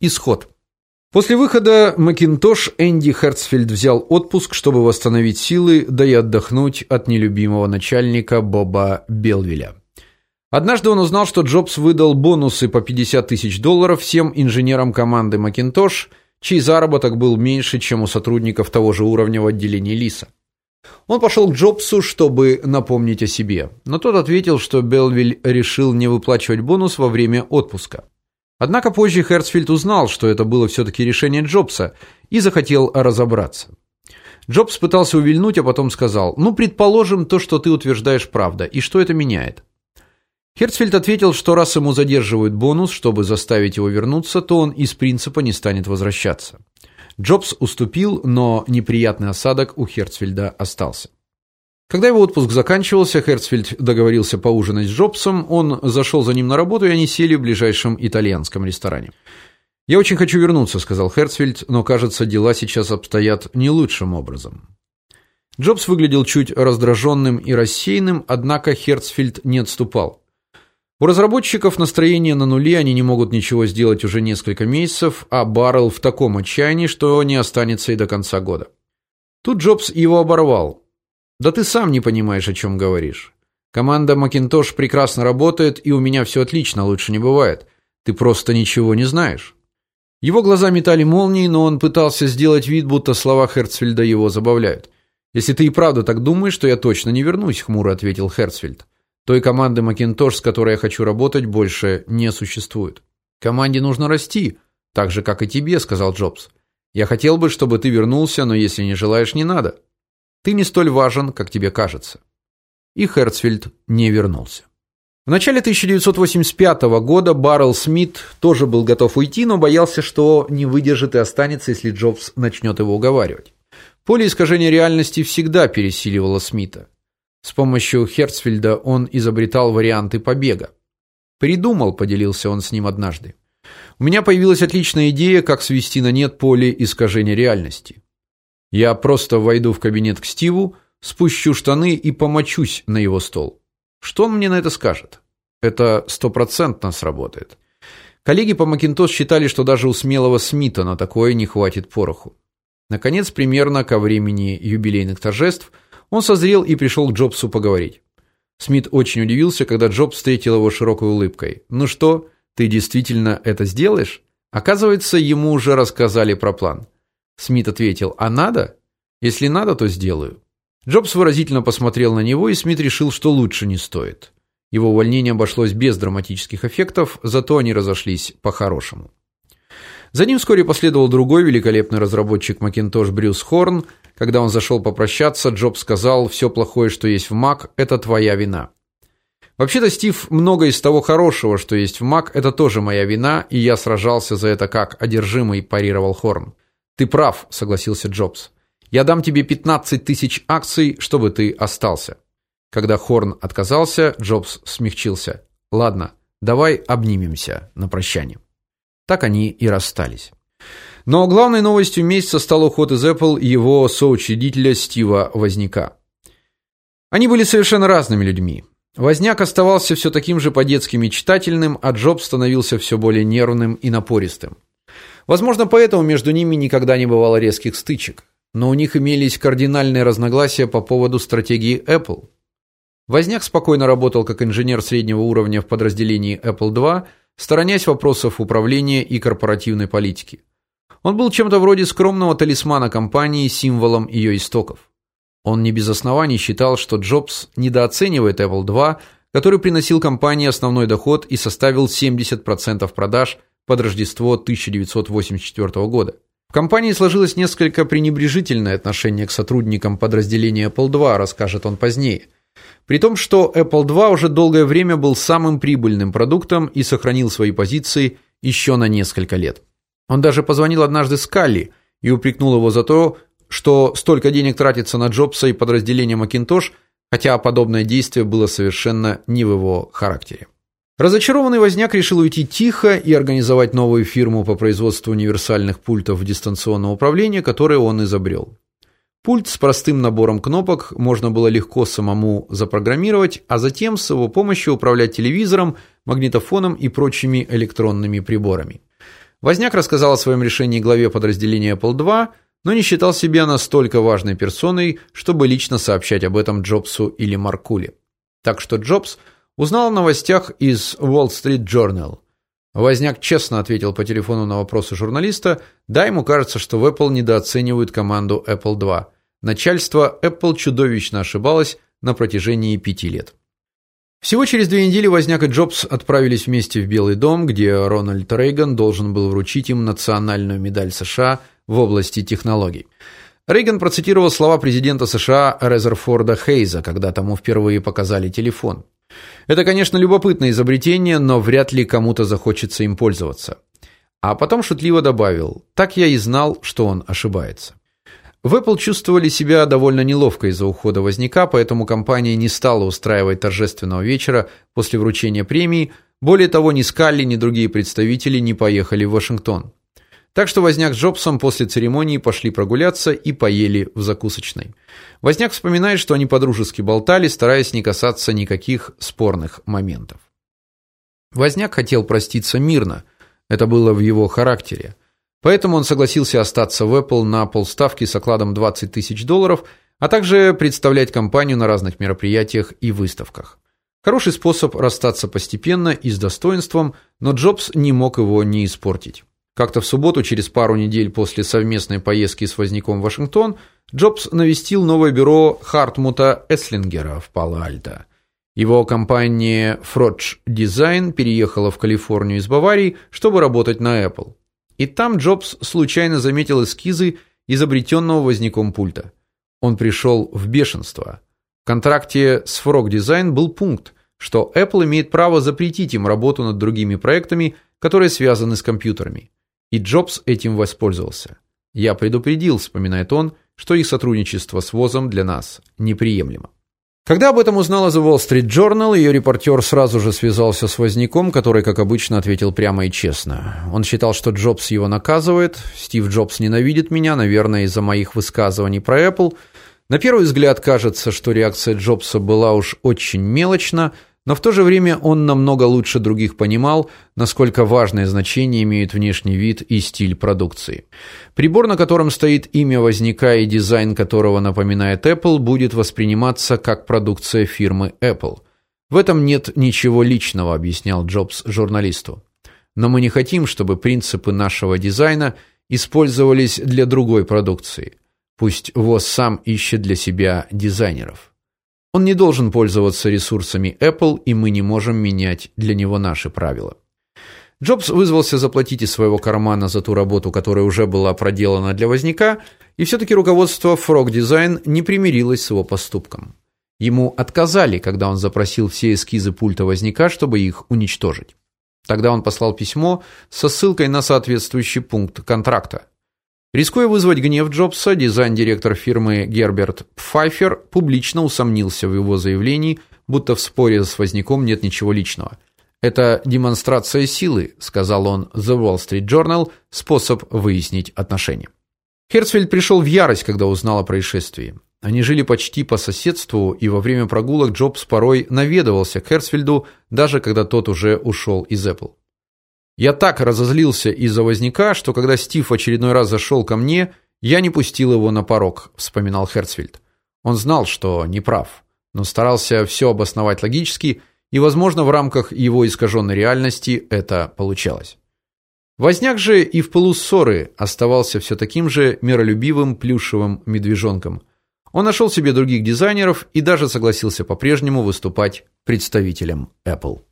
Исход. После выхода Макинтош Энди Херцфельд взял отпуск, чтобы восстановить силы, да и отдохнуть от нелюбимого начальника Боба Белвиля. Однажды он узнал, что Джобс выдал бонусы по 50 тысяч долларов всем инженерам команды Макинтош, чей заработок был меньше, чем у сотрудников того же уровня в отделении Лиса. Он пошел к Джобсу, чтобы напомнить о себе, но тот ответил, что Белвиль решил не выплачивать бонус во время отпуска. Однако позже Херцфельд узнал, что это было все таки решение Джобса, и захотел разобраться. Джобс пытался увильнуть, а потом сказал: "Ну, предположим, то, что ты утверждаешь, правда, и что это меняет?" Херцфельд ответил, что раз ему задерживают бонус, чтобы заставить его вернуться, то он из принципа не станет возвращаться. Джобс уступил, но неприятный осадок у Херцфельда остался. Когда его отпуск заканчивался, Херцфельд договорился поужинать с Джобсом. Он зашел за ним на работу, и они сели в ближайшем итальянском ресторане. "Я очень хочу вернуться", сказал Херцфельд, "но, кажется, дела сейчас обстоят не лучшим образом". Джобс выглядел чуть раздраженным и рассеянным, однако Херцфельд не отступал. У разработчиков настроение на нуле, они не могут ничего сделать уже несколько месяцев, а Баррелл в таком отчаянии, что не останется и до конца года. Тут Джобс его оборвал. Да ты сам не понимаешь, о чем говоришь. Команда Macintosh прекрасно работает, и у меня все отлично, лучше не бывает. Ты просто ничего не знаешь. Его глаза метали молнии, но он пытался сделать вид, будто слова Херцфельда его забавляют. Если ты и правда так думаешь, то я точно не вернусь, хмуро ответил Херцфельд. Той команды Macintosh, с которой я хочу работать, больше не существует. Команде нужно расти, так же как и тебе, сказал Джобс. Я хотел бы, чтобы ты вернулся, но если не желаешь, не надо. Ты не столь важен, как тебе кажется. И Херцфельд не вернулся. В начале 1985 года Баррелл Смит тоже был готов уйти, но боялся, что не выдержит и останется, если Джобс начнет его уговаривать. Поле искажения реальности всегда пересиливало Смита. С помощью Херцфельда он изобретал варианты побега. Придумал, поделился он с ним однажды. У меня появилась отличная идея, как свести на нет поле искажения реальности. Я просто войду в кабинет к Стиву, спущу штаны и помочусь на его стол. Что он мне на это скажет? Это стопроцентно сработает. Коллеги по Макинтош считали, что даже у смелого Смита на такое не хватит пороху. Наконец, примерно ко времени юбилейных торжеств, он созрел и пришел к Джобсу поговорить. Смит очень удивился, когда Джобс встретил его широкой улыбкой. "Ну что, ты действительно это сделаешь?" Оказывается, ему уже рассказали про план. Смит ответил: "А надо? Если надо, то сделаю". Джобс выразительно посмотрел на него, и Смит решил, что лучше не стоит. Его увольнение обошлось без драматических эффектов, зато они разошлись по-хорошему. За ним вскоре последовал другой великолепный разработчик Macintosh Брюс Хорн. Когда он зашел попрощаться, Джобс сказал: «Все плохое, что есть в Mac это твоя вина". Вообще-то, Стив, много из того хорошего, что есть в Mac это тоже моя вина, и я сражался за это как одержимый, парировал Хорн. Ты прав, согласился Джобс. Я дам тебе 15 тысяч акций, чтобы ты остался. Когда Хорн отказался, Джобс смягчился. Ладно, давай обнимемся на прощание. Так они и расстались. Но главной новостью месяца стал уход из Apple его соучредителя Стива Возняка. Они были совершенно разными людьми. Возняк оставался все таким же по-детски мечтательным, а Джобс становился все более нервным и напористым. Возможно, поэтому между ними никогда не бывало резких стычек, но у них имелись кардинальные разногласия по поводу стратегии Apple. Возняк спокойно работал как инженер среднего уровня в подразделении Apple II, сторонясь вопросов управления и корпоративной политики. Он был чем-то вроде скромного талисмана компании, символом ее истоков. Он не без оснований считал, что Джобс недооценивает Apple II, который приносил компании основной доход и составил 70% продаж под Рождество 1984 года. В компании сложилось несколько пренебрежительное отношение к сотрудникам подразделения Apple II, расскажет он позднее. При том, что Apple II уже долгое время был самым прибыльным продуктом и сохранил свои позиции еще на несколько лет. Он даже позвонил однажды Скалли и упрекнул его за то, что столько денег тратится на Джобса и подразделение Macintosh, хотя подобное действие было совершенно не в его характере. Разочарованный Возняк решил уйти тихо и организовать новую фирму по производству универсальных пультов дистанционного управления, которые он изобрел. Пульт с простым набором кнопок можно было легко самому запрограммировать, а затем с его помощью управлять телевизором, магнитофоном и прочими электронными приборами. Возняк рассказал о своем решении главе подразделения Apple II, но не считал себя настолько важной персоной, чтобы лично сообщать об этом Джобсу или Маркуле. Так что Джобс узнал о новостях из Wall Street Journal. Возняк честно ответил по телефону на вопросы журналиста, да ему кажется, что в Apple недооценивают команду Apple II. Начальство Apple чудовищно ошибалось на протяжении пяти лет. Всего через две недели Возняк и Джобс отправились вместе в Белый дом, где Рональд Рейган должен был вручить им национальную медаль США в области технологий. Рейган процитировал слова президента США Резерфорда Хейза, когда тому впервые показали телефон. Это, конечно, любопытное изобретение, но вряд ли кому-то захочется им пользоваться. А потом шутливо добавил: "Так я и знал, что он ошибается". В Apple чувствовали себя довольно неловко из-за ухода Возняка, поэтому компания не стала устраивать торжественного вечера после вручения премии. Более того, ни Скалли, ни другие представители не поехали в Вашингтон. Так что Возняк с Джобсом после церемонии пошли прогуляться и поели в закусочной. Возняк вспоминает, что они подружески болтали, стараясь не касаться никаких спорных моментов. Возняк хотел проститься мирно. Это было в его характере. Поэтому он согласился остаться в Apple на полставки с окладом 20 тысяч долларов, а также представлять компанию на разных мероприятиях и выставках. Хороший способ расстаться постепенно и с достоинством, но Джобс не мог его не испортить. Как-то в субботу, через пару недель после совместной поездки с Возняком в Вашингтон, Джобс навестил новое бюро Хартмута Эслингера в Пало-Альто. Его компания Froch Design переехала в Калифорнию из Баварии, чтобы работать на Apple. И там Джобс случайно заметил эскизы изобретенного Возняком пульта. Он пришел в бешенство. В контракте с Frog Design был пункт, что Apple имеет право запретить им работу над другими проектами, которые связаны с компьютерами. И Джобс этим воспользовался. Я предупредил, вспоминает он, что их сотрудничество с ВОЗом для нас неприемлемо. Когда об этом узнала The Wall Street Journal, ее репортер сразу же связался с Возняком, который, как обычно, ответил прямо и честно. Он считал, что Джобс его наказывает. Стив Джобс ненавидит меня, наверное, из-за моих высказываний про Apple. На первый взгляд кажется, что реакция Джобса была уж очень мелочна, но в то же время он намного лучше других понимал, насколько важное значение имеют внешний вид и стиль продукции. Прибор, на котором стоит имя Возника и дизайн которого напоминает Apple, будет восприниматься как продукция фирмы Apple. В этом нет ничего личного, объяснял Джобс журналисту. Но мы не хотим, чтобы принципы нашего дизайна использовались для другой продукции. Пусть ВОЗ сам ищет для себя дизайнеров. Он не должен пользоваться ресурсами Apple, и мы не можем менять для него наши правила. Джобс вызвался заплатить из своего кармана за ту работу, которая уже была проделана для Возняка, и все таки руководство Frog Design не примирилось с его поступком. Ему отказали, когда он запросил все эскизы пульта Возняка, чтобы их уничтожить. Тогда он послал письмо со ссылкой на соответствующий пункт контракта. Рискуя вызвать гнев Джобса, дизайн-директор фирмы Герберт Пфайфер публично усомнился в его заявлении, будто в споре с Возняком нет ничего личного. Это демонстрация силы, сказал он The Wall Street Journal, способ выяснить отношения. Херцфельд пришел в ярость, когда узнал о происшествии. Они жили почти по соседству, и во время прогулок Джобс порой наведывался к Херцфельду, даже когда тот уже ушел из Apple. Я так разозлился из-за возняка, что когда Стив в очередной раз зашел ко мне, я не пустил его на порог, вспоминал Херцфельд. Он знал, что не прав, но старался все обосновать логически, и, возможно, в рамках его искаженной реальности это получалось. Возняк же и в пылу ссоры оставался все таким же миролюбивым плюшевым медвежонком. Он нашел себе других дизайнеров и даже согласился по-прежнему выступать представителем Apple.